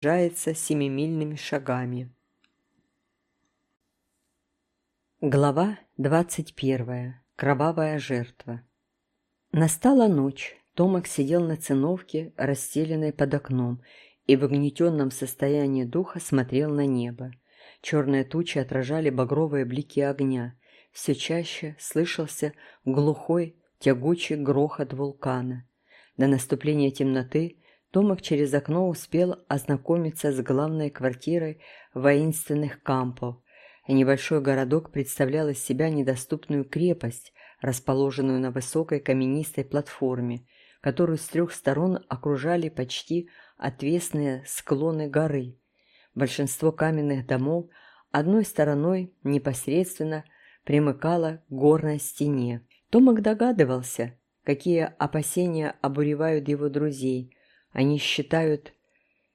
приближается семимильными шагами. Глава двадцать первая. Кровавая жертва. Настала ночь. Томак сидел на циновке, расстеленной под окном, и в угнетенном состоянии духа смотрел на небо. Черные тучи отражали багровые блики огня. Все чаще слышался глухой, тягучий грохот вулкана. До наступления темноты Томак через окно успел ознакомиться с главной квартирой воинственных кампов. Небольшой городок представлял из себя недоступную крепость, расположенную на высокой каменистой платформе, которую с трех сторон окружали почти отвесные склоны горы. Большинство каменных домов одной стороной непосредственно примыкало к горной стене. Томак догадывался, какие опасения обуревают его друзей. Они считают,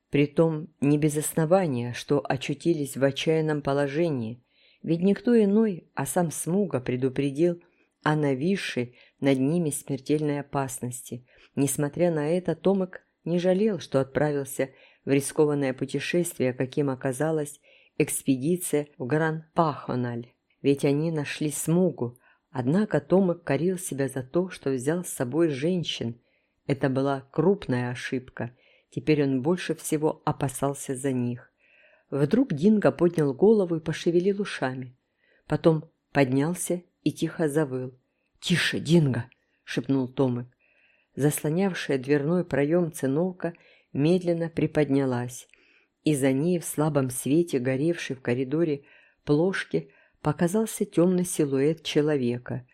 притом не без основания, что очутились в отчаянном положении, ведь никто иной, а сам Смуга предупредил о нависшей над ними смертельной опасности. Несмотря на это, Томак не жалел, что отправился в рискованное путешествие, каким оказалась экспедиция в Гран-Пахональ. Ведь они нашли Смугу, однако Томак корил себя за то, что взял с собой женщин. Это была крупная ошибка. Теперь он больше всего опасался за них. Вдруг Динго поднял голову и пошевелил ушами. Потом поднялся и тихо завыл. «Тише, Динго!» — шепнул Томик. Заслонявшая дверной проем циновка медленно приподнялась, и за ней в слабом свете, горевшей в коридоре плошки, показался темный силуэт человека.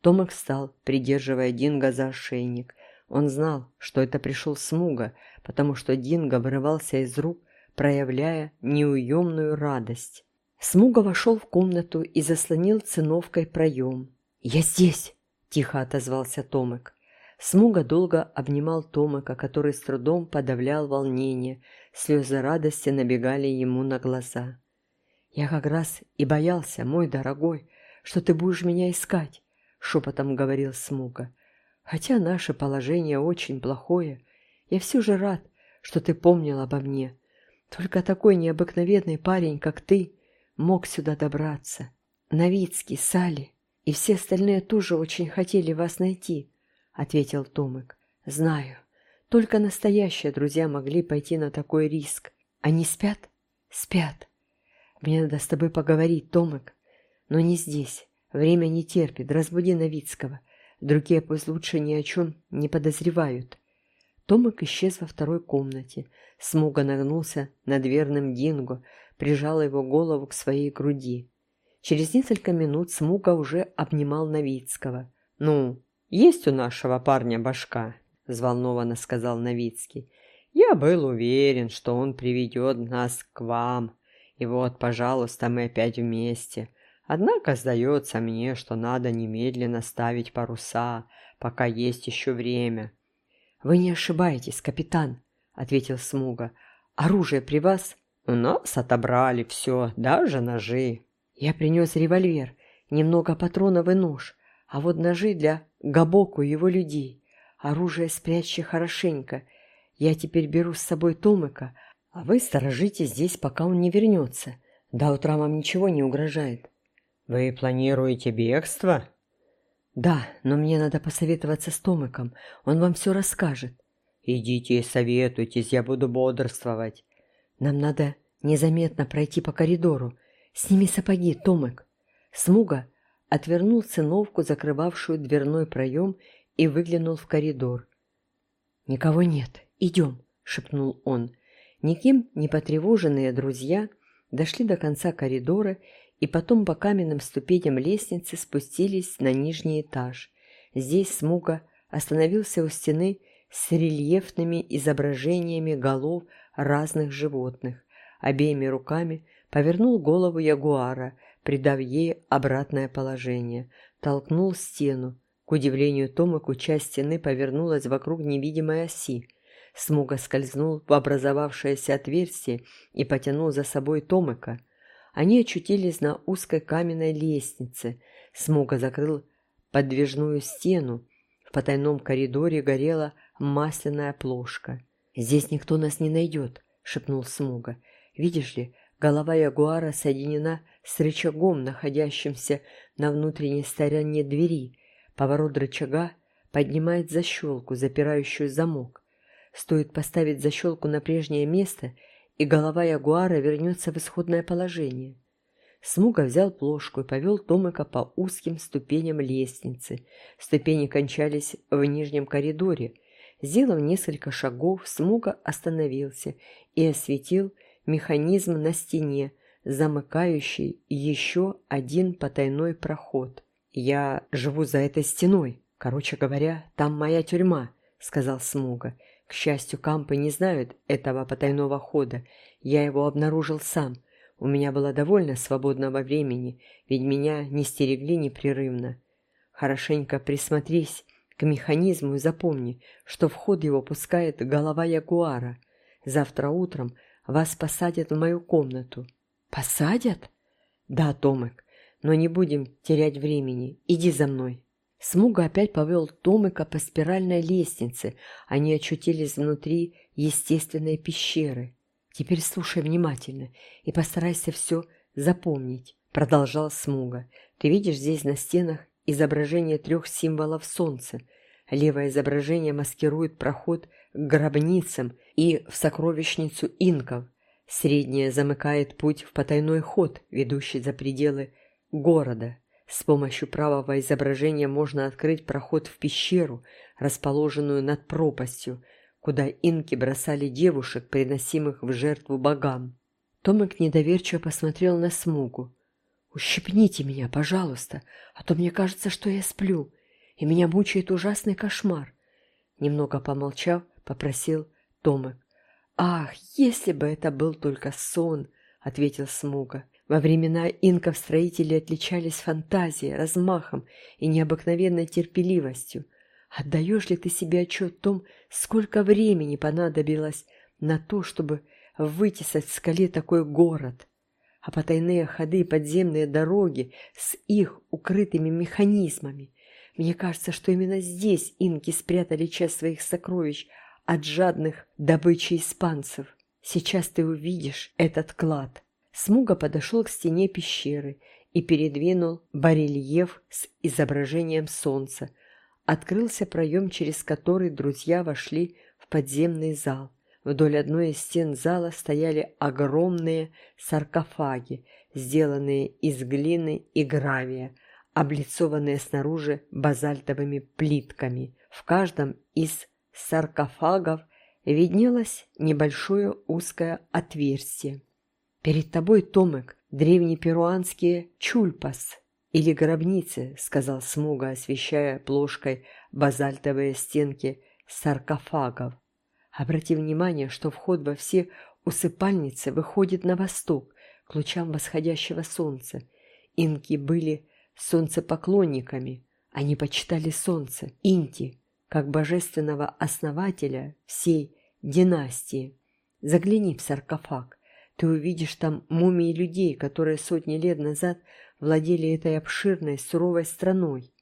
Томик встал, придерживая Динго за ошейник. Он знал, что это пришел Смуга, потому что Динго вырывался из рук, проявляя неуемную радость. Смуга вошел в комнату и заслонил циновкой проем. «Я здесь!» – тихо отозвался Томик. Смуга долго обнимал Томика, который с трудом подавлял волнение, слезы радости набегали ему на глаза. «Я как раз и боялся, мой дорогой, что ты будешь меня искать», — шепотом говорил Смуга. «Хотя наше положение очень плохое, я все же рад, что ты помнил обо мне. Только такой необыкновенный парень, как ты, мог сюда добраться. Новицкий, Сали и все остальные тоже очень хотели вас найти» ответил Томик. «Знаю. Только настоящие друзья могли пойти на такой риск. Они спят?» «Спят. Мне надо с тобой поговорить, Томик. Но не здесь. Время не терпит. Разбуди Новицкого. Другие пусть лучше ни о чем не подозревают». Томик исчез во второй комнате. Смуга нагнулся над верным Динго, прижал его голову к своей груди. Через несколько минут Смуга уже обнимал Новицкого. «Ну, «Есть у нашего парня башка», — взволнованно сказал Новицкий. «Я был уверен, что он приведет нас к вам. И вот, пожалуйста, мы опять вместе. Однако сдается мне, что надо немедленно ставить паруса, пока есть еще время». «Вы не ошибаетесь, капитан», — ответил Смуга. «Оружие при вас?» «У нас отобрали все, даже ножи». «Я принес револьвер, немного патронов и нож, а вот ножи для Габоку и его людей. Оружие спрячьте хорошенько. Я теперь беру с собой Томыка, а вы сторожите здесь, пока он не вернется. До утра вам ничего не угрожает. Вы планируете бегство? Да, но мне надо посоветоваться с Томыком. Он вам все расскажет. Идите и советуйтесь, я буду бодрствовать. Нам надо незаметно пройти по коридору. Сними сапоги, Томык. Смуга отвернул циновку, закрывавшую дверной проем, и выглянул в коридор. «Никого нет. Идем», — шепнул он. Никем не потревоженные друзья дошли до конца коридора и потом по каменным ступеням лестницы спустились на нижний этаж. Здесь Смуга остановился у стены с рельефными изображениями голов разных животных. Обеими руками повернул голову ягуара, придав ей обратное положение, толкнул стену. К удивлению Томаку часть стены повернулась вокруг невидимой оси. Смуга скользнул в образовавшееся отверстие и потянул за собой Томака. Они очутились на узкой каменной лестнице. Смуга закрыл подвижную стену. В потайном коридоре горела масляная плошка. «Здесь никто нас не найдет», — шепнул Смуга. «Видишь ли, голова ягуара соединена с рычагом, находящимся на внутренней стороне двери. Поворот рычага поднимает защелку, запирающую замок. Стоит поставить защелку на прежнее место, и голова ягуара вернется в исходное положение. Смуга взял плошку и повел Томыка по узким ступеням лестницы. Ступени кончались в нижнем коридоре. Сделав несколько шагов, Смуга остановился и осветил механизм на стене, замыкающий еще один потайной проход. «Я живу за этой стеной. Короче говоря, там моя тюрьма», — сказал Смуга. К счастью, кампы не знают этого потайного хода. Я его обнаружил сам. У меня было довольно свободного времени, ведь меня не стерегли непрерывно. Хорошенько присмотрись к механизму и запомни, что в ход его пускает голова ягуара. Завтра утром вас посадят в мою комнату. Посадят? Да, Томик, но не будем терять времени. Иди за мной. Смуга опять повел Томика по спиральной лестнице. Они очутились внутри естественной пещеры. «Теперь слушай внимательно и постарайся все запомнить», — продолжал Смуга. «Ты видишь здесь на стенах изображение трех символов солнца. Левое изображение маскирует проход к гробницам и в сокровищницу инков. Среднее замыкает путь в потайной ход, ведущий за пределы города. С помощью правого изображения можно открыть проход в пещеру, расположенную над пропастью, куда инки бросали девушек, приносимых в жертву богам. Томик недоверчиво посмотрел на Смугу. «Ущипните меня, пожалуйста, а то мне кажется, что я сплю, и меня мучает ужасный кошмар». Немного помолчав, попросил Томик. «Ах, если бы это был только сон!» — ответил Смуга. Во времена инков строители отличались фантазией, размахом и необыкновенной терпеливостью. Отдаешь ли ты себе отчет о том, сколько времени понадобилось на то, чтобы вытесать в скале такой город? А потайные ходы и подземные дороги с их укрытыми механизмами. Мне кажется, что именно здесь инки спрятали часть своих сокровищ от жадных добычи испанцев. Сейчас ты увидишь этот клад. Смуга подошел к стене пещеры и передвинул барельеф с изображением солнца. Открылся проем, через который друзья вошли в подземный зал. Вдоль одной из стен зала стояли огромные саркофаги, сделанные из глины и гравия, облицованные снаружи базальтовыми плитками. В каждом из саркофагов виднелось небольшое узкое отверстие. «Перед тобой, Томек, древнеперуанские чульпас или гробницы», сказал Смуга, освещая плошкой базальтовые стенки саркофагов. Обрати внимание, что вход во все усыпальницы выходит на восток, к лучам восходящего солнца. Инки были солнцепоклонниками, они почитали солнце, Инти, как божественного основателя всей династии. Загляни в саркофаг. Ты увидишь там мумии людей, которые сотни лет назад владели этой обширной, суровой страной.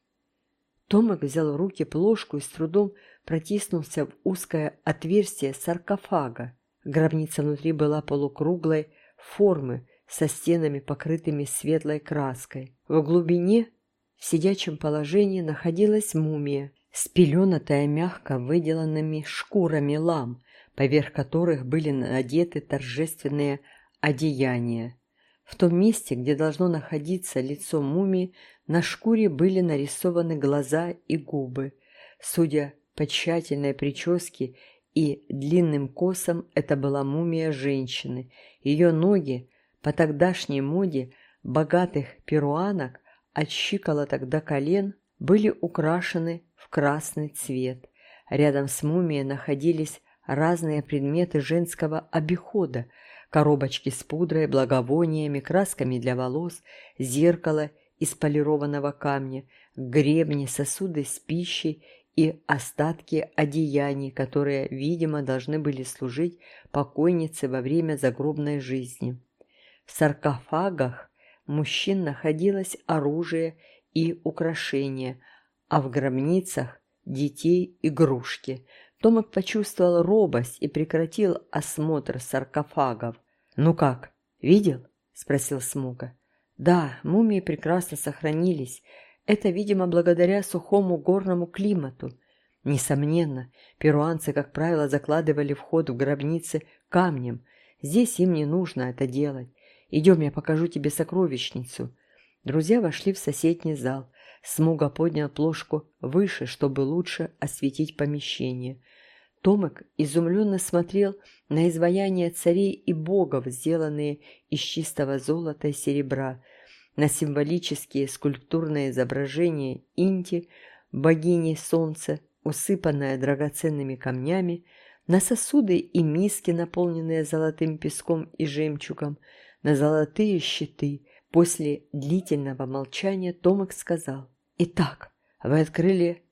Томик взял в руки плошку и с трудом протиснулся в узкое отверстие саркофага. Гробница внутри была полукруглой формы, со стенами, покрытыми светлой краской. В глубине, в сидячем положении, находилась мумия, спеленатая мягко выделанными шкурами лам, поверх которых были надеты торжественные одеяния. В том месте, где должно находиться лицо мумии, на шкуре были нарисованы глаза и губы. Судя по тщательной прическе и длинным косам, это была мумия женщины. Ее ноги, по тогдашней моде богатых перуанок, от щиколоток до колен, были украшены в красный цвет. Рядом с мумией находились разные предметы женского обихода, коробочки с пудрой, благовониями, красками для волос, зеркало из полированного камня, гребни, сосуды с пищей и остатки одеяний, которые, видимо, должны были служить покойнице во время загробной жизни. В саркофагах мужчин находилось оружие и украшения, а в гробницах – детей игрушки – Томак почувствовал робость и прекратил осмотр саркофагов. «Ну как, видел?» – спросил Смуга. «Да, мумии прекрасно сохранились. Это, видимо, благодаря сухому горному климату. Несомненно, перуанцы, как правило, закладывали вход в гробницы камнем. Здесь им не нужно это делать. Идем, я покажу тебе сокровищницу». Друзья вошли в соседний зал. Смуга поднял плошку выше, чтобы лучше осветить помещение. Томик изумленно смотрел на изваяния царей и богов, сделанные из чистого золота и серебра, на символические скульптурные изображения Инти, богини солнца, усыпанная драгоценными камнями, на сосуды и миски, наполненные золотым песком и жемчугом, на золотые щиты. После длительного молчания Томик сказал, «Итак, вы открыли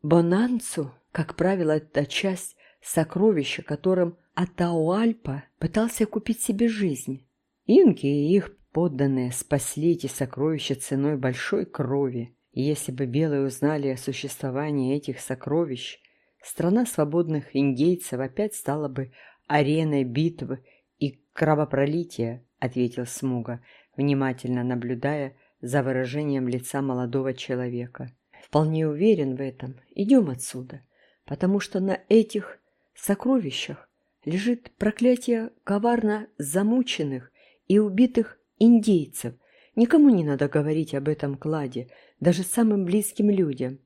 Бонанцу?» Как правило, это часть сокровища, которым Атауальпа пытался купить себе жизнь. Инки и их подданные спасли эти сокровища ценой большой крови. И если бы белые узнали о существовании этих сокровищ, страна свободных индейцев опять стала бы ареной битвы и кровопролития, ответил Смуга, внимательно наблюдая за выражением лица молодого человека. Вполне уверен в этом. Идем отсюда, потому что на этих сокровищах лежит проклятие коварно замученных и убитых индейцев. Никому не надо говорить об этом кладе, даже самым близким людям.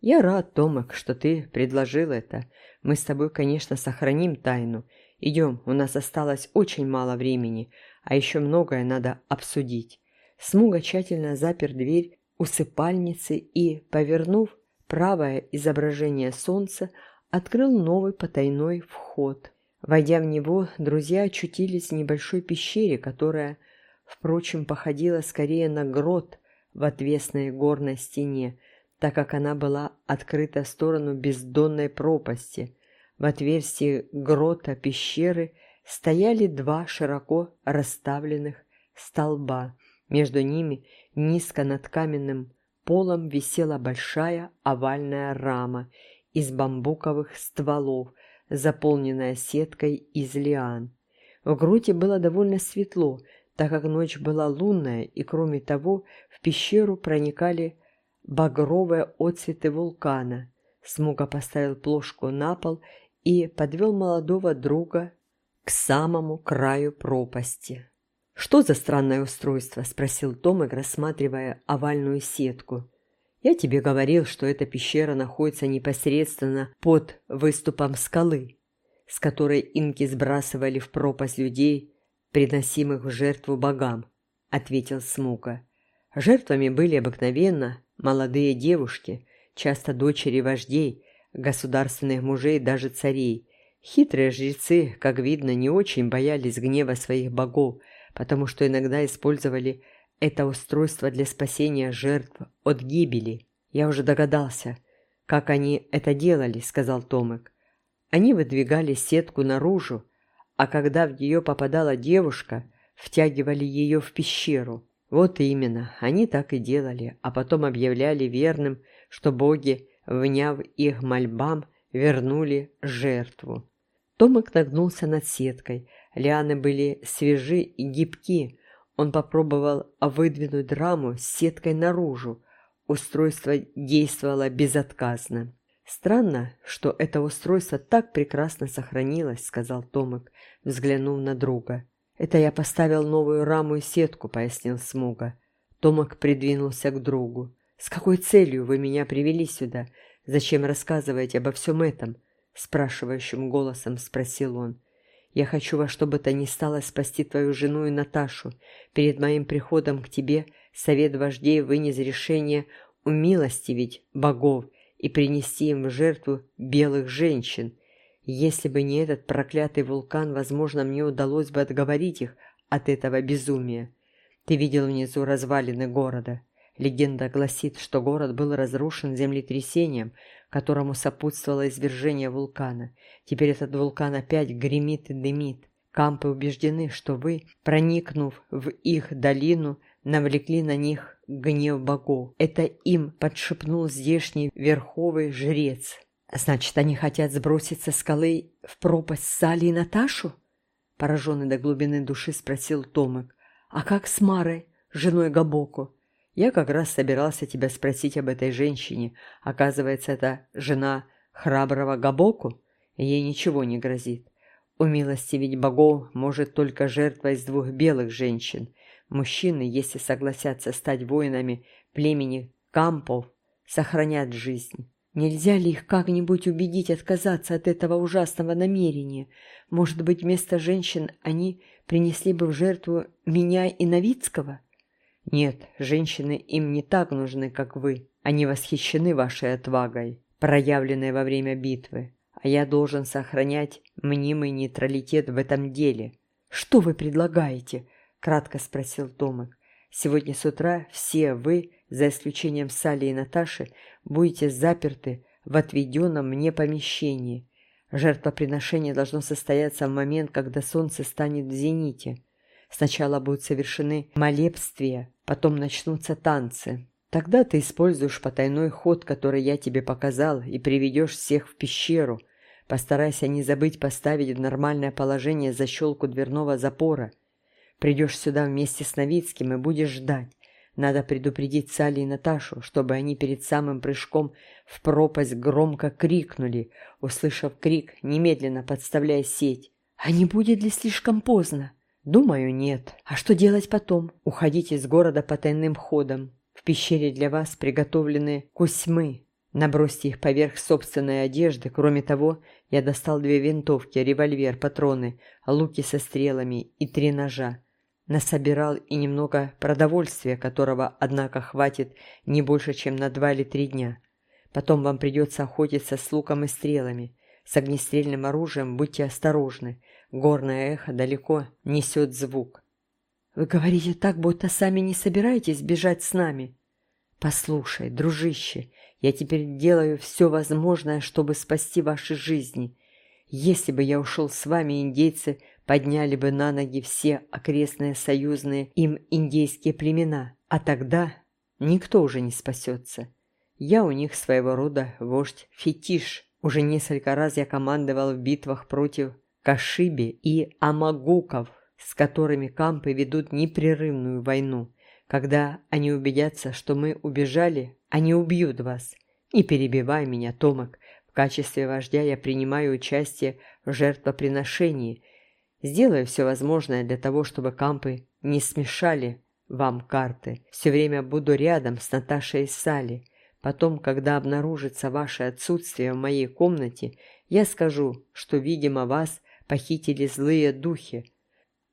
Я рад, Томак, что ты предложил это. Мы с тобой, конечно, сохраним тайну. Идем, у нас осталось очень мало времени, а еще многое надо обсудить. Смуга тщательно запер дверь усыпальницы и, повернув правое изображение солнца, открыл новый потайной вход. Войдя в него, друзья очутились в небольшой пещере, которая, впрочем, походила скорее на грот в отвесной горной стене, так как она была открыта в сторону бездонной пропасти. В отверстии грота пещеры стояли два широко расставленных столба. Между ними, низко над каменным полом, висела большая овальная рама – из бамбуковых стволов, заполненная сеткой из лиан. В груте было довольно светло, так как ночь была лунная, и кроме того в пещеру проникали багровые отцветы вулкана. Смуга поставил плошку на пол и подвел молодого друга к самому краю пропасти. «Что за странное устройство?» – спросил Томик, рассматривая овальную сетку. Я тебе говорил, что эта пещера находится непосредственно под выступом скалы, с которой инки сбрасывали в пропасть людей, приносимых в жертву богам, — ответил Смука. Жертвами были обыкновенно молодые девушки, часто дочери вождей, государственных мужей, даже царей. Хитрые жрецы, как видно, не очень боялись гнева своих богов, потому что иногда использовали это устройство для спасения жертв от гибели. Я уже догадался, как они это делали, сказал Томик. Они выдвигали сетку наружу, а когда в нее попадала девушка, втягивали ее в пещеру. Вот именно, они так и делали, а потом объявляли верным, что боги, вняв их мольбам, вернули жертву. Томик нагнулся над сеткой. Лианы были свежи и гибки, он попробовал выдвинуть раму с сеткой наружу. Устройство действовало безотказно. «Странно, что это устройство так прекрасно сохранилось», — сказал Томик, взглянув на друга. «Это я поставил новую раму и сетку», — пояснил Смуга. Томик придвинулся к другу. «С какой целью вы меня привели сюда? Зачем рассказываете обо всем этом?» — спрашивающим голосом спросил он. Я хочу во что бы то ни стало спасти твою жену и Наташу. Перед моим приходом к тебе совет вождей вынес решение умилостивить богов и принести им в жертву белых женщин. Если бы не этот проклятый вулкан, возможно, мне удалось бы отговорить их от этого безумия. Ты видел внизу развалины города. Легенда гласит, что город был разрушен землетрясением, которому сопутствовало извержение вулкана. Теперь этот вулкан опять гремит и дымит. Кампы убеждены, что вы, проникнув в их долину, навлекли на них гнев богов. Это им подшепнул здешний верховый жрец. Значит, они хотят сбросить со скалы в пропасть Сали и Наташу? Пораженный до глубины души спросил Томик. А как с Марой, женой Габоку? Я как раз собирался тебя спросить об этой женщине. Оказывается, это жена храброго Габоку? Ей ничего не грозит. У милости ведь богов может только жертва из двух белых женщин. Мужчины, если согласятся стать воинами племени Кампов, сохранят жизнь. Нельзя ли их как-нибудь убедить отказаться от этого ужасного намерения? Может быть, вместо женщин они принесли бы в жертву меня и Новицкого? Нет, женщины им не так нужны, как вы. Они восхищены вашей отвагой, проявленной во время битвы. А я должен сохранять мнимый нейтралитет в этом деле. Что вы предлагаете? Кратко спросил Томик. Сегодня с утра все вы, за исключением Сали и Наташи, будете заперты в отведенном мне помещении. Жертвоприношение должно состояться в момент, когда солнце станет в зените. Сначала будут совершены молебствия, потом начнутся танцы. Тогда ты используешь потайной ход, который я тебе показал, и приведешь всех в пещеру. Постарайся не забыть поставить в нормальное положение защелку дверного запора – Придешь сюда вместе с Новицким и будешь ждать. Надо предупредить Салли и Наташу, чтобы они перед самым прыжком в пропасть громко крикнули. Услышав крик, немедленно подставляя сеть. А не будет ли слишком поздно? Думаю, нет. А что делать потом? Уходить из города по тайным ходам. В пещере для вас приготовлены кусьмы. Набросьте их поверх собственной одежды. Кроме того, я достал две винтовки, револьвер, патроны, луки со стрелами и три ножа насобирал и немного продовольствия, которого, однако, хватит не больше, чем на два или три дня. Потом вам придется охотиться с луком и стрелами. С огнестрельным оружием будьте осторожны. Горное эхо далеко несет звук. Вы говорите так, будто сами не собираетесь бежать с нами. Послушай, дружище, я теперь делаю все возможное, чтобы спасти ваши жизни. Если бы я ушел с вами, индейцы подняли бы на ноги все окрестные союзные им индейские племена, а тогда никто уже не спасется. Я у них своего рода вождь-фетиш. Уже несколько раз я командовал в битвах против Кашиби и Амагуков, с которыми кампы ведут непрерывную войну. Когда они убедятся, что мы убежали, они убьют вас. Не перебивай меня, Томак. В качестве вождя я принимаю участие в жертвоприношении – Сделаю все возможное для того, чтобы кампы не смешали вам карты. Все время буду рядом с Наташей и Салли. Потом, когда обнаружится ваше отсутствие в моей комнате, я скажу, что, видимо, вас похитили злые духи.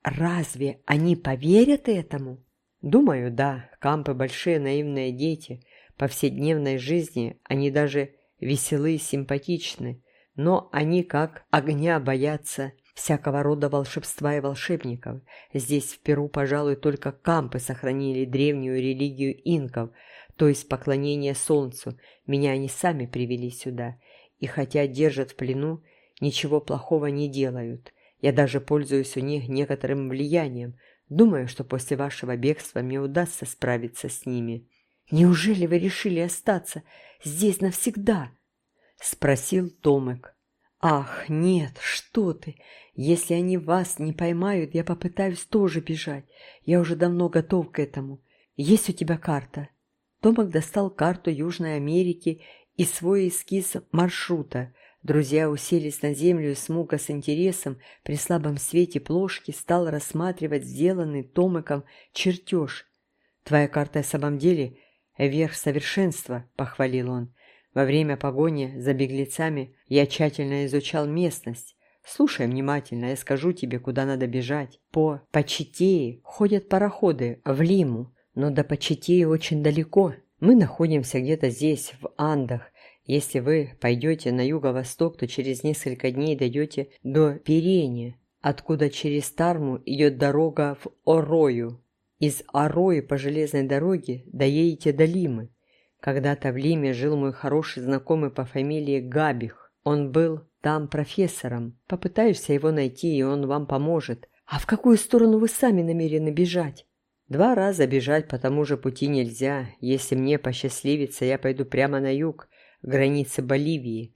Разве они поверят этому? Думаю, да. Кампы – большие наивные дети. По повседневной жизни они даже веселы и симпатичны. Но они как огня боятся всякого рода волшебства и волшебников. Здесь, в Перу, пожалуй, только кампы сохранили древнюю религию инков, то есть поклонение солнцу. Меня они сами привели сюда. И хотя держат в плену, ничего плохого не делают. Я даже пользуюсь у них некоторым влиянием. Думаю, что после вашего бегства мне удастся справиться с ними. «Неужели вы решили остаться здесь навсегда?» — спросил Томек. «Ах, нет, что ты! Если они вас не поймают, я попытаюсь тоже бежать. Я уже давно готов к этому. Есть у тебя карта?» Томак достал карту Южной Америки и свой эскиз маршрута. Друзья уселись на землю и Смуга с интересом при слабом свете плошки стал рассматривать сделанный Томаком чертеж. «Твоя карта в самом деле верх совершенства», — похвалил он. Во время погони за беглецами я тщательно изучал местность. Слушай внимательно, я скажу тебе, куда надо бежать. По Почитее ходят пароходы в Лиму, но до Почитеи очень далеко. Мы находимся где-то здесь, в Андах. Если вы пойдете на юго-восток, то через несколько дней дойдете до Перени, откуда через Тарму идет дорога в Орою. Из Орои по железной дороге доедете до Лимы. Когда-то в Лиме жил мой хороший знакомый по фамилии Габих. Он был там профессором. Попытаешься его найти, и он вам поможет. А в какую сторону вы сами намерены бежать? Два раза бежать по тому же пути нельзя. Если мне посчастливится, я пойду прямо на юг, к границе Боливии.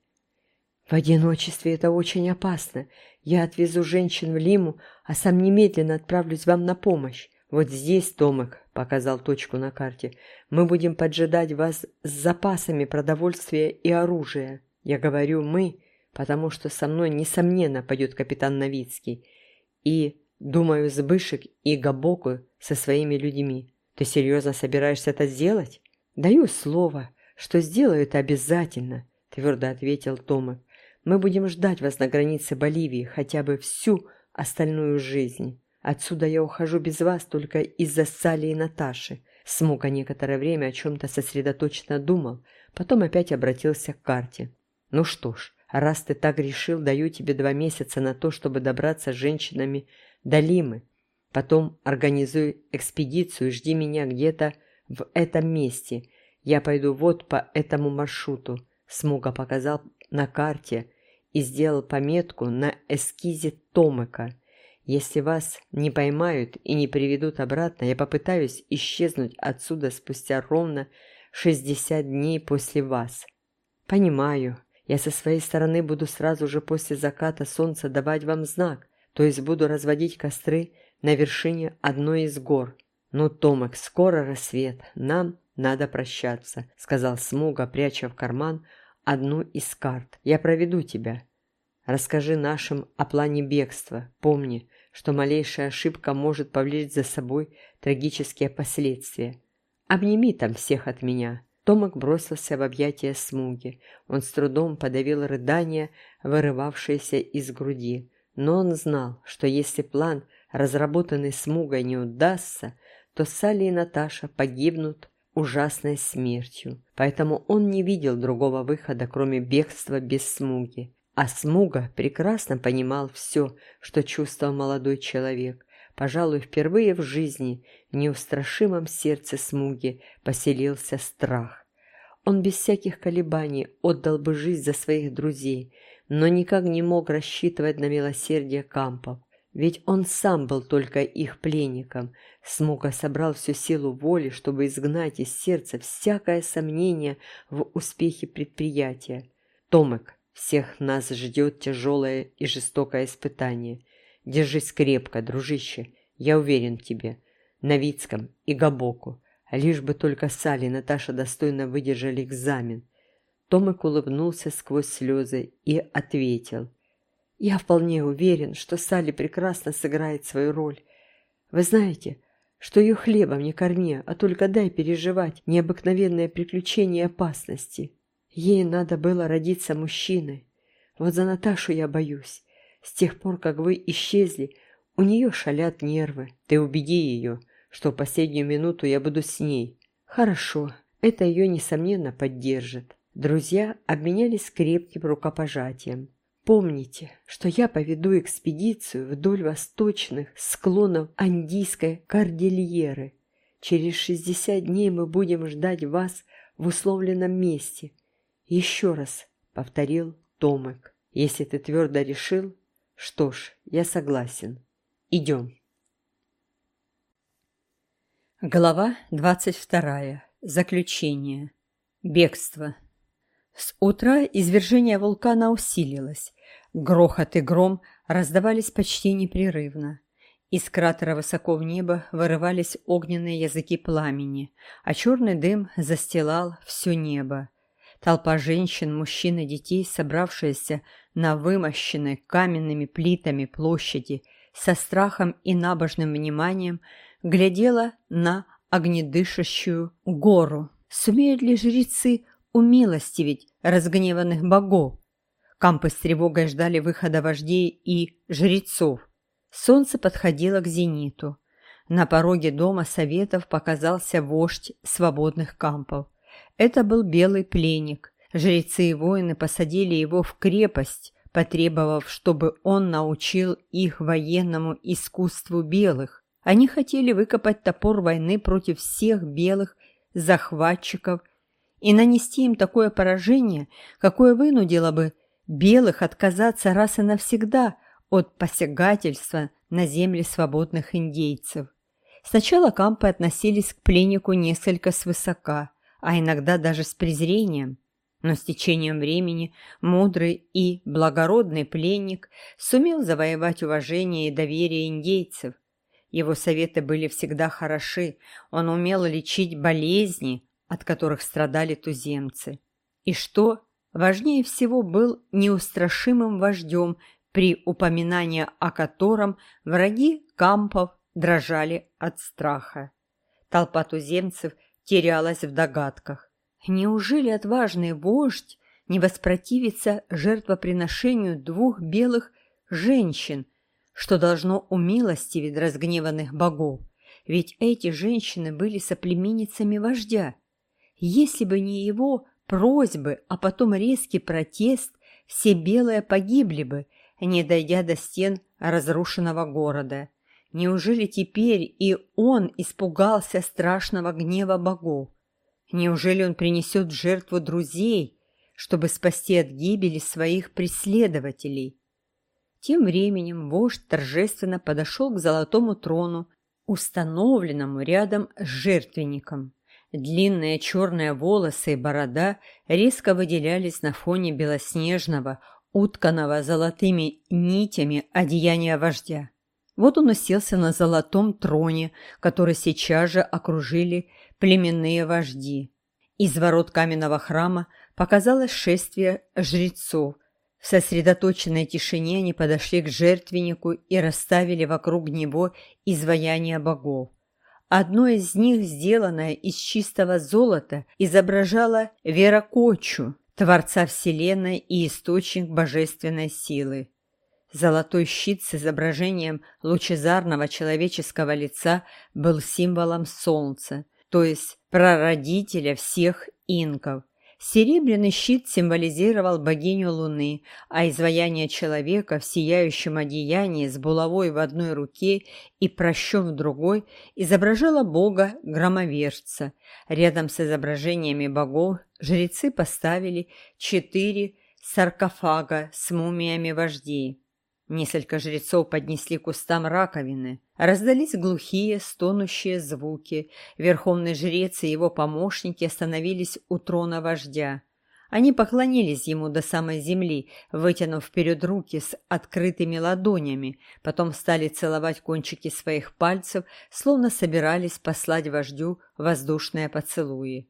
В одиночестве это очень опасно. Я отвезу женщин в Лиму, а сам немедленно отправлюсь вам на помощь. Вот здесь, Томик, показал точку на карте, мы будем поджидать вас с запасами продовольствия и оружия. Я говорю «мы», потому что со мной, несомненно, пойдет капитан Новицкий. И, думаю, Збышек и Габоку со своими людьми. Ты серьезно собираешься это сделать? Даю слово, что сделаю это обязательно, твердо ответил Томик. Мы будем ждать вас на границе Боливии хотя бы всю остальную жизнь. Отсюда я ухожу без вас только из-за Сали и Наташи. Смука некоторое время о чем-то сосредоточенно думал, потом опять обратился к карте. Ну что ж, раз ты так решил, даю тебе два месяца на то, чтобы добраться с женщинами до Лимы. Потом организуй экспедицию и жди меня где-то в этом месте. Я пойду вот по этому маршруту. Смуга показал на карте и сделал пометку на эскизе Томыка. Если вас не поймают и не приведут обратно, я попытаюсь исчезнуть отсюда спустя ровно 60 дней после вас. Понимаю, я со своей стороны буду сразу же после заката солнца давать вам знак, то есть буду разводить костры на вершине одной из гор. Но, Томак, скоро рассвет, нам надо прощаться, сказал Смуга, пряча в карман одну из карт. Я проведу тебя. Расскажи нашим о плане бегства. Помни, что малейшая ошибка может повлечь за собой трагические последствия. Обними там всех от меня». Томак бросился в объятия Смуги. Он с трудом подавил рыдания, вырывавшиеся из груди. Но он знал, что если план, разработанный Смугой, не удастся, то Салли и Наташа погибнут ужасной смертью. Поэтому он не видел другого выхода, кроме бегства без Смуги. А Смуга прекрасно понимал все, что чувствовал молодой человек. Пожалуй, впервые в жизни в неустрашимом сердце Смуги поселился страх. Он без всяких колебаний отдал бы жизнь за своих друзей, но никак не мог рассчитывать на милосердие Кампов. Ведь он сам был только их пленником. Смуга собрал всю силу воли, чтобы изгнать из сердца всякое сомнение в успехе предприятия. Томек, всех нас ждет тяжелое и жестокое испытание. Держись крепко, дружище, я уверен в тебе. Новицком и Габоку. Лишь бы только Сали и Наташа достойно выдержали экзамен. Томик улыбнулся сквозь слезы и ответил. «Я вполне уверен, что Салли прекрасно сыграет свою роль. Вы знаете, что ее хлебом не корми, а только дай переживать необыкновенные приключения и опасности». Ей надо было родиться мужчиной. Вот за Наташу я боюсь. С тех пор, как вы исчезли, у нее шалят нервы. Ты убеди ее, что в последнюю минуту я буду с ней. Хорошо, это ее, несомненно, поддержит. Друзья обменялись крепким рукопожатием. Помните, что я поведу экспедицию вдоль восточных склонов Андийской кордильеры. Через 60 дней мы будем ждать вас в условленном месте – еще раз повторил Томик. Если ты твердо решил, что ж, я согласен. Идем. Глава двадцать вторая. Заключение. Бегство. С утра извержение вулкана усилилось. Грохот и гром раздавались почти непрерывно. Из кратера высоко в небо вырывались огненные языки пламени, а черный дым застилал все небо. Толпа женщин, мужчин и детей, собравшаяся на вымощенной каменными плитами площади, со страхом и набожным вниманием глядела на огнедышащую гору. Сумеют ли жрецы умилостивить разгневанных богов? Кампы с тревогой ждали выхода вождей и жрецов. Солнце подходило к зениту. На пороге дома советов показался вождь свободных кампов. Это был белый пленник. Жрецы и воины посадили его в крепость, потребовав, чтобы он научил их военному искусству белых. Они хотели выкопать топор войны против всех белых захватчиков и нанести им такое поражение, какое вынудило бы белых отказаться раз и навсегда от посягательства на земли свободных индейцев. Сначала кампы относились к пленнику несколько свысока – а иногда даже с презрением. Но с течением времени мудрый и благородный пленник сумел завоевать уважение и доверие индейцев. Его советы были всегда хороши, он умел лечить болезни, от которых страдали туземцы. И что важнее всего был неустрашимым вождем, при упоминании о котором враги кампов дрожали от страха. Толпа туземцев терялась в догадках. Неужели отважный вождь не воспротивится жертвоприношению двух белых женщин, что должно умилостивить разгневанных богов? Ведь эти женщины были соплеменницами вождя. Если бы не его просьбы, а потом резкий протест, все белые погибли бы, не дойдя до стен разрушенного города. Неужели теперь и он испугался страшного гнева богов? Неужели он принесет жертву друзей, чтобы спасти от гибели своих преследователей? Тем временем вождь торжественно подошел к золотому трону, установленному рядом с жертвенником. Длинные черные волосы и борода резко выделялись на фоне белоснежного, утканного золотыми нитями одеяния вождя. Вот он уселся на золотом троне, который сейчас же окружили племенные вожди. Из ворот каменного храма показалось шествие жрецов. В сосредоточенной тишине они подошли к жертвеннику и расставили вокруг него изваяния богов. Одно из них, сделанное из чистого золота, изображало Веракочу, Творца Вселенной и источник божественной силы. Золотой щит с изображением лучезарного человеческого лица был символом солнца, то есть прародителя всех инков. Серебряный щит символизировал богиню Луны, а изваяние человека в сияющем одеянии с булавой в одной руке и прощом в другой изображало бога Громовержца. Рядом с изображениями богов жрецы поставили четыре саркофага с мумиями вождей. Несколько жрецов поднесли к устам раковины. Раздались глухие, стонущие звуки. Верховный жрец и его помощники остановились у трона вождя. Они поклонились ему до самой земли, вытянув вперед руки с открытыми ладонями, потом стали целовать кончики своих пальцев, словно собирались послать вождю воздушные поцелуи.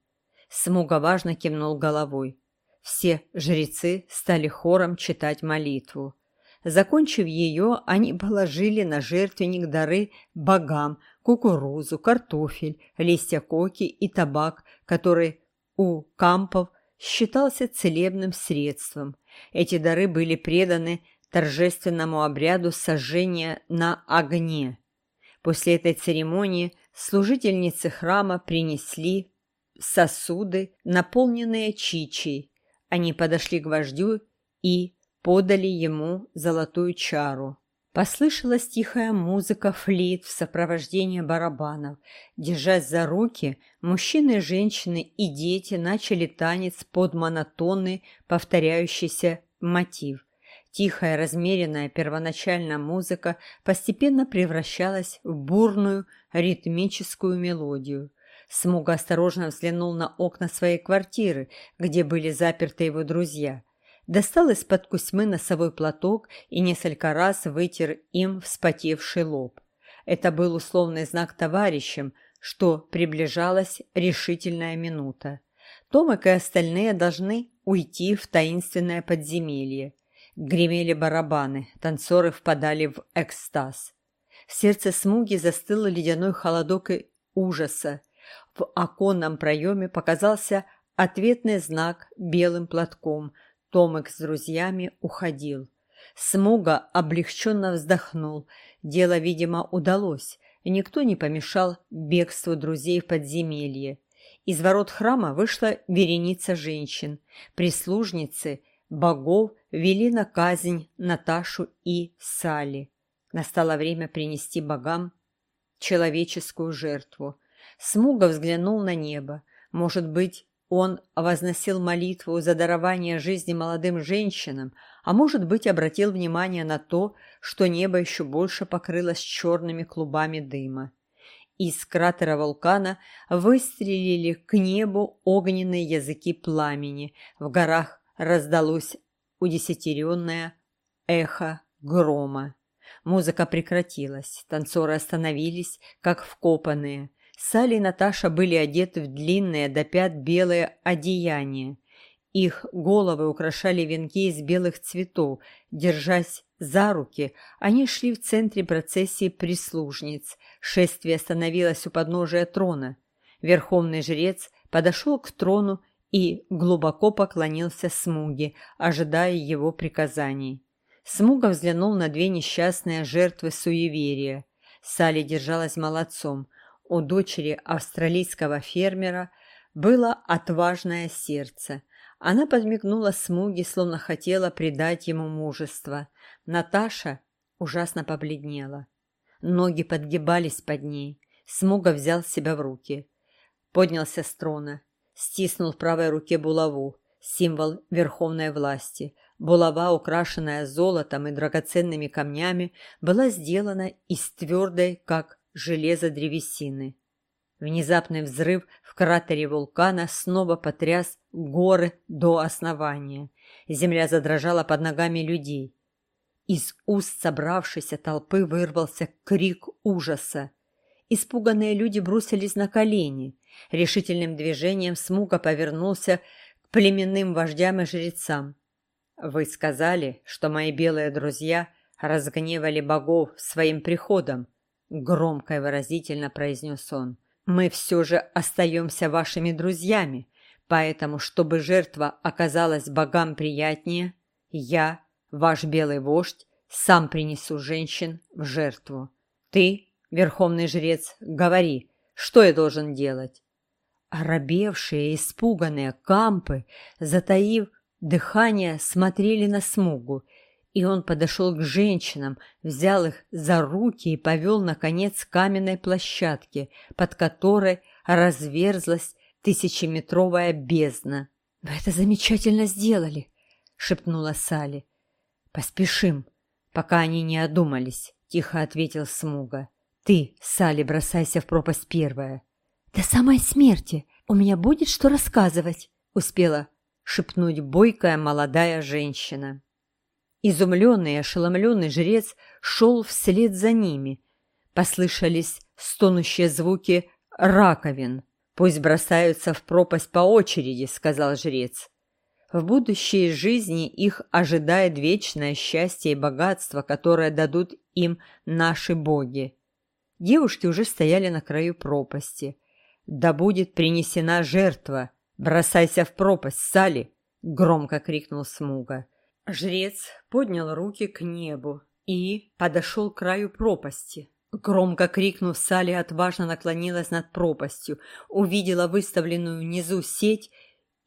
Смуга важно кивнул головой. Все жрецы стали хором читать молитву. Закончив ее, они положили на жертвенник дары богам, кукурузу, картофель, листья коки и табак, который у кампов считался целебным средством. Эти дары были преданы торжественному обряду сожжения на огне. После этой церемонии служительницы храма принесли сосуды, наполненные чичей. Они подошли к вождю и подали ему золотую чару. Послышалась тихая музыка флейт в сопровождении барабанов. Держась за руки, мужчины, женщины и дети начали танец под монотонный, повторяющийся мотив. Тихая, размеренная первоначальная музыка постепенно превращалась в бурную, ритмическую мелодию. Смуга осторожно взглянул на окна своей квартиры, где были заперты его друзья – достал из-под кусьмы носовой платок и несколько раз вытер им вспотевший лоб. Это был условный знак товарищам, что приближалась решительная минута. Томик и остальные должны уйти в таинственное подземелье. Гремели барабаны, танцоры впадали в экстаз. В сердце Смуги застыл ледяной холодок и ужаса. В оконном проеме показался ответный знак белым платком, Томик с друзьями уходил. Смуга облегченно вздохнул. Дело, видимо, удалось. Никто не помешал бегству друзей в подземелье. Из ворот храма вышла вереница женщин. Прислужницы богов вели на казнь Наташу и Сали. Настало время принести богам человеческую жертву. Смуга взглянул на небо. Может быть, он возносил молитву за дарование жизни молодым женщинам, а может быть, обратил внимание на то, что небо еще больше покрылось черными клубами дыма. Из кратера вулкана выстрелили к небу огненные языки пламени. В горах раздалось удесятеренное эхо грома. Музыка прекратилась, танцоры остановились, как вкопанные. Салли и Наташа были одеты в длинные до пят белые одеяния. Их головы украшали венки из белых цветов. Держась за руки, они шли в центре процессии прислужниц. Шествие остановилось у подножия трона. Верховный жрец подошел к трону и глубоко поклонился Смуге, ожидая его приказаний. Смуга взглянул на две несчастные жертвы суеверия. Салли держалась молодцом. У дочери австралийского фермера было отважное сердце. Она подмигнула Смуге, словно хотела придать ему мужество. Наташа ужасно побледнела. Ноги подгибались под ней. Смуга взял себя в руки. Поднялся с трона. Стиснул в правой руке булаву, символ верховной власти. Булава, украшенная золотом и драгоценными камнями, была сделана из твердой, как железо древесины. Внезапный взрыв в кратере вулкана снова потряс горы до основания. Земля задрожала под ногами людей. Из уст собравшейся толпы вырвался крик ужаса. Испуганные люди бросились на колени. Решительным движением Смуга повернулся к племенным вождям и жрецам. «Вы сказали, что мои белые друзья разгневали богов своим приходом», — громко и выразительно произнес он. «Мы все же остаемся вашими друзьями, поэтому, чтобы жертва оказалась богам приятнее, я, ваш белый вождь, сам принесу женщин в жертву. Ты, верховный жрец, говори, что я должен делать?» Оробевшие, испуганные кампы, затаив дыхание, смотрели на смугу, и он подошел к женщинам, взял их за руки и повел, наконец, к каменной площадке, под которой разверзлась тысячеметровая бездна. «Вы это замечательно сделали!» — шепнула Салли. «Поспешим, пока они не одумались», — тихо ответил Смуга. «Ты, Салли, бросайся в пропасть первая». «До самой смерти! У меня будет что рассказывать!» — успела шепнуть бойкая молодая женщина. Изумленный и ошеломленный жрец шел вслед за ними. Послышались стонущие звуки раковин. «Пусть бросаются в пропасть по очереди», — сказал жрец. В будущей жизни их ожидает вечное счастье и богатство, которое дадут им наши боги. Девушки уже стояли на краю пропасти. «Да будет принесена жертва!» «Бросайся в пропасть, Сали!» — громко крикнул Смуга. Жрец поднял руки к небу и подошел к краю пропасти. Громко крикнув, Сали отважно наклонилась над пропастью, увидела выставленную внизу сеть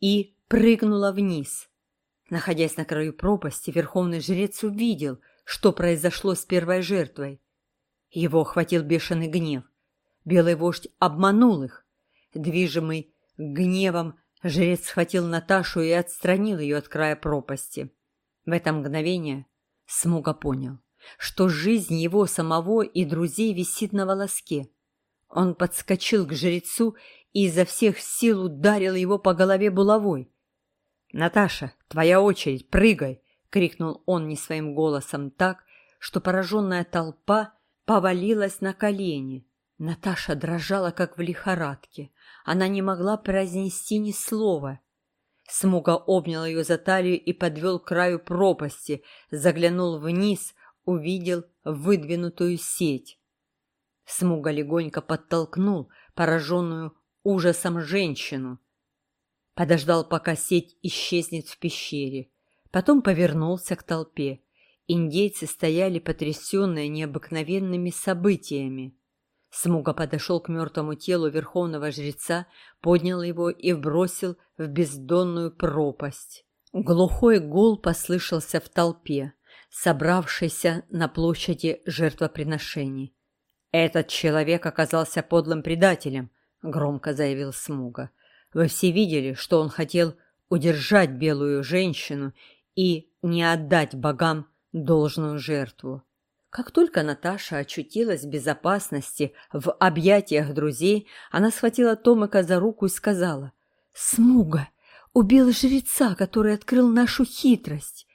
и прыгнула вниз. Находясь на краю пропасти, верховный жрец увидел, что произошло с первой жертвой. Его охватил бешеный гнев. Белый вождь обманул их. Движимый Гневом жрец схватил Наташу и отстранил ее от края пропасти. В это мгновение Смуга понял, что жизнь его самого и друзей висит на волоске. Он подскочил к жрецу и изо всех сил ударил его по голове булавой. «Наташа, твоя очередь, прыгай!» — крикнул он не своим голосом так, что пораженная толпа повалилась на колени. Наташа дрожала, как в лихорадке. Она не могла произнести ни слова. Смуга обнял ее за талию и подвел к краю пропасти, заглянул вниз, увидел выдвинутую сеть. Смуга легонько подтолкнул пораженную ужасом женщину. Подождал, пока сеть исчезнет в пещере. Потом повернулся к толпе. Индейцы стояли потрясенные необыкновенными событиями. Смуга подошел к мертвому телу верховного жреца, поднял его и бросил в бездонную пропасть. Глухой гул послышался в толпе, собравшейся на площади жертвоприношений. «Этот человек оказался подлым предателем», — громко заявил Смуга. «Вы все видели, что он хотел удержать белую женщину и не отдать богам должную жертву. Как только Наташа очутилась в безопасности в объятиях друзей, она схватила Томика за руку и сказала «Смуга убил жреца, который открыл нашу хитрость.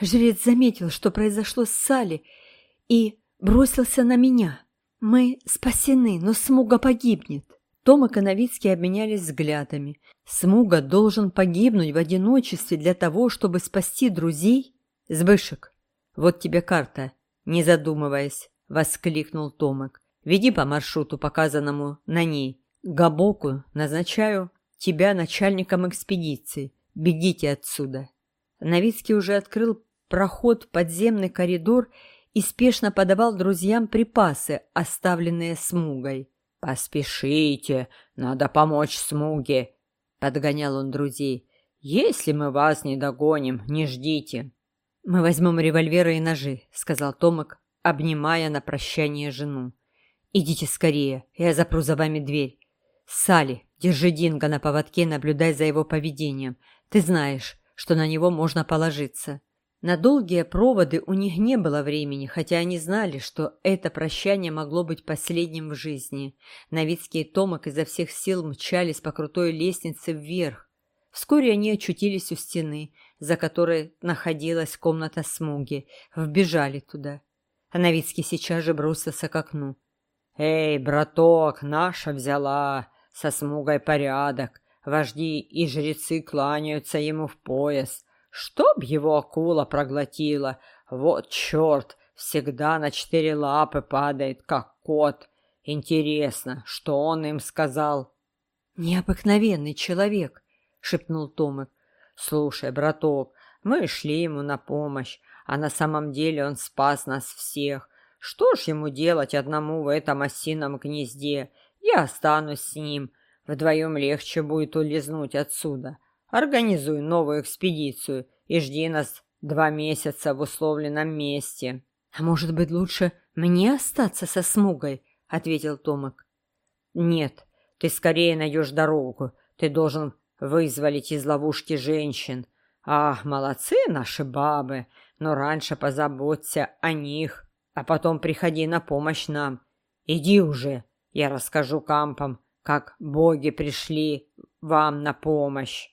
Жрец заметил, что произошло с Сали, и бросился на меня. Мы спасены, но Смуга погибнет». Том и Коновицкий обменялись взглядами. Смуга должен погибнуть в одиночестве для того, чтобы спасти друзей? Сбышек, вот тебе карта, не задумываясь, воскликнул Томик. Веди по маршруту, показанному на ней. Габоку назначаю тебя начальником экспедиции. Бегите отсюда. Новицкий уже открыл проход подземный коридор и спешно подавал друзьям припасы, оставленные Смугой. «Поспешите, надо помочь Смуге», — подгонял он друзей. «Если мы вас не догоним, не ждите». «Мы возьмем револьверы и ножи», — сказал Томик, обнимая на прощание жену. «Идите скорее, я запру за вами дверь. Салли, держи Динго на поводке, наблюдай за его поведением. Ты знаешь, что на него можно положиться». На долгие проводы у них не было времени, хотя они знали, что это прощание могло быть последним в жизни. Новицкий и Томок изо всех сил мчались по крутой лестнице вверх. Вскоре они очутились у стены, за которой находилась комната Смуги. Вбежали туда. Новицкий сейчас же бросился к окну. «Эй, браток, наша взяла! Со Смугой порядок! Вожди и жрецы кланяются ему в пояс!» Чтоб его акула проглотила. Вот черт, всегда на четыре лапы падает, как кот. Интересно, что он им сказал? Необыкновенный человек, шепнул Томик. Слушай, браток, мы шли ему на помощь, а на самом деле он спас нас всех. Что ж ему делать одному в этом осином гнезде? Я останусь с ним. Вдвоем легче будет улизнуть отсюда. Организуй новую экспедицию и жди нас два месяца в условленном месте. А может быть, лучше мне остаться со Смугой? ответил Томик. Нет, ты скорее найдешь дорогу. Ты должен вызволить из ловушки женщин. Ах, молодцы наши бабы, но раньше позаботься о них, а потом приходи на помощь нам. Иди уже, я расскажу кампам, как боги пришли вам на помощь.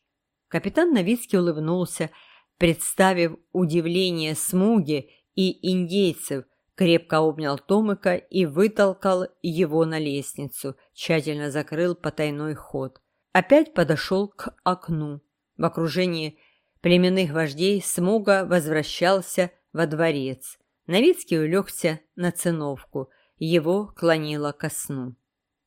Капитан Новицкий улыбнулся, представив удивление Смуги и индейцев, крепко обнял Томыка и вытолкал его на лестницу, тщательно закрыл потайной ход. Опять подошел к окну. В окружении племенных вождей Смуга возвращался во дворец. Новицкий улегся на циновку, его клонило ко сну.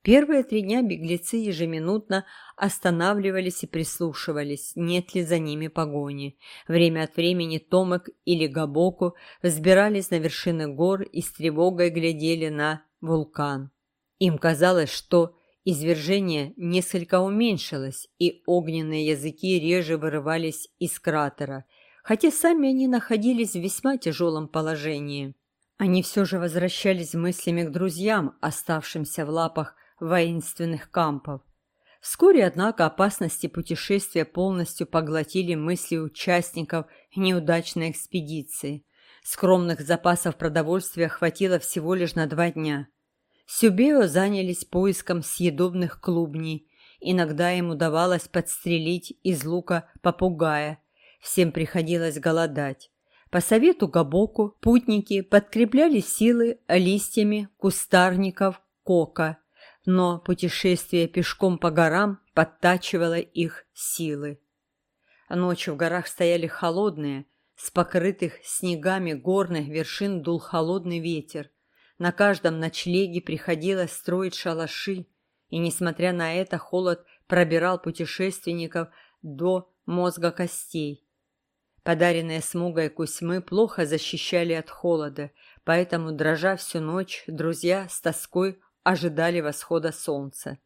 Первые три дня беглецы ежеминутно останавливались и прислушивались, нет ли за ними погони. Время от времени Томек или Габоку взбирались на вершины гор и с тревогой глядели на вулкан. Им казалось, что извержение несколько уменьшилось, и огненные языки реже вырывались из кратера, хотя сами они находились в весьма тяжелом положении. Они все же возвращались мыслями к друзьям, оставшимся в лапах воинственных кампов. Вскоре, однако, опасности путешествия полностью поглотили мысли участников неудачной экспедиции. Скромных запасов продовольствия хватило всего лишь на два дня. Сюбео занялись поиском съедобных клубней. Иногда им удавалось подстрелить из лука попугая. Всем приходилось голодать. По совету Габоку путники подкрепляли силы листьями кустарников кока – но путешествие пешком по горам подтачивало их силы. Ночью в горах стояли холодные, с покрытых снегами горных вершин дул холодный ветер. На каждом ночлеге приходилось строить шалаши, и, несмотря на это, холод пробирал путешественников до мозга костей. Подаренные смугой кусьмы плохо защищали от холода, поэтому, дрожа всю ночь, друзья с тоской ожидали восхода солнца.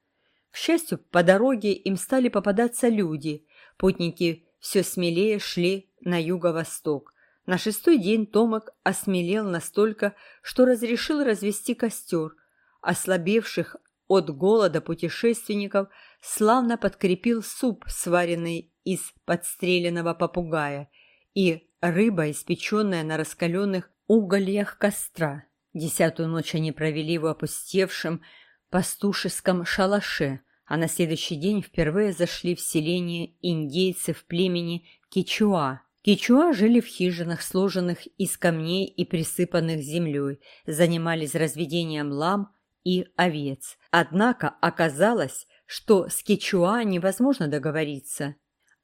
К счастью, по дороге им стали попадаться люди. Путники все смелее шли на юго-восток. На шестой день Томак осмелел настолько, что разрешил развести костер. Ослабевших от голода путешественников славно подкрепил суп, сваренный из подстреленного попугая, и рыба, испеченная на раскаленных угольях костра. Десятую ночь они провели в опустевшем пастушеском шалаше, а на следующий день впервые зашли в селение индейцев племени Кичуа. Кичуа жили в хижинах, сложенных из камней и присыпанных землей, занимались разведением лам и овец. Однако оказалось, что с Кичуа невозможно договориться.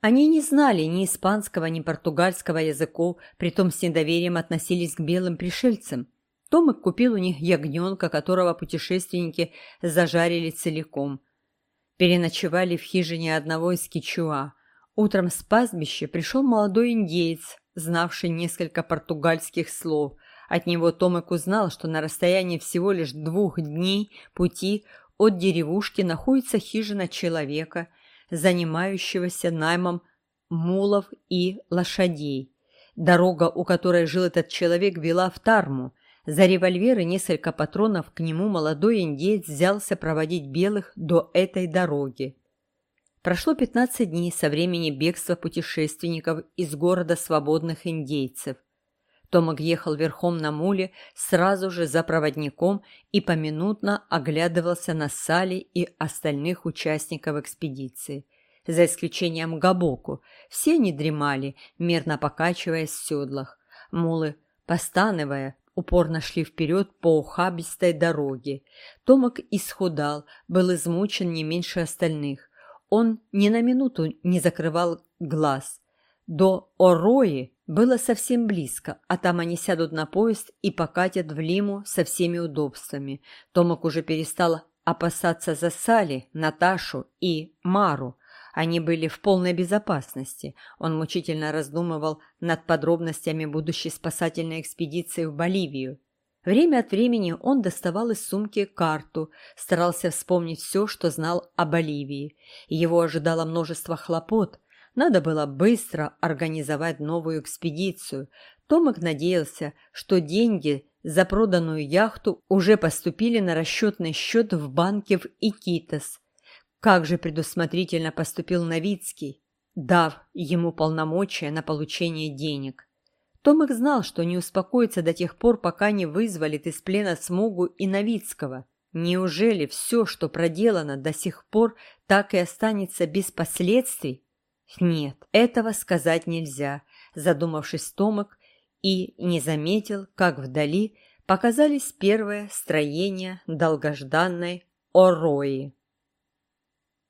Они не знали ни испанского, ни португальского языков, притом с недоверием относились к белым пришельцам. Томик купил у них ягненка, которого путешественники зажарили целиком. Переночевали в хижине одного из кичуа. Утром с пастбища пришел молодой индеец, знавший несколько португальских слов. От него Томик узнал, что на расстоянии всего лишь двух дней пути от деревушки находится хижина человека – занимающегося наймом мулов и лошадей. Дорога, у которой жил этот человек, вела в Тарму. За револьвер и несколько патронов к нему молодой индеец взялся проводить белых до этой дороги. Прошло 15 дней со времени бегства путешественников из города свободных индейцев. Томак ехал верхом на муле сразу же за проводником и поминутно оглядывался на Сали и остальных участников экспедиции. За исключением Габоку, все они дремали, мерно покачиваясь в седлах. Мулы, постанывая, упорно шли вперед по ухабистой дороге. Томак исхудал, был измучен не меньше остальных. Он ни на минуту не закрывал глаз. До Орои было совсем близко, а там они сядут на поезд и покатят в Лиму со всеми удобствами. Томак уже перестал опасаться за Сали, Наташу и Мару. Они были в полной безопасности. Он мучительно раздумывал над подробностями будущей спасательной экспедиции в Боливию. Время от времени он доставал из сумки карту, старался вспомнить все, что знал о Боливии. Его ожидало множество хлопот – надо было быстро организовать новую экспедицию. Томик надеялся, что деньги за проданную яхту уже поступили на расчетный счет в банке в Икитос. Как же предусмотрительно поступил Новицкий, дав ему полномочия на получение денег. Томик знал, что не успокоится до тех пор, пока не вызволит из плена Смугу и Новицкого. Неужели все, что проделано до сих пор, так и останется без последствий? Нет, этого сказать нельзя, задумавшись Томок и не заметил, как вдали показались первые строения долгожданной Орои.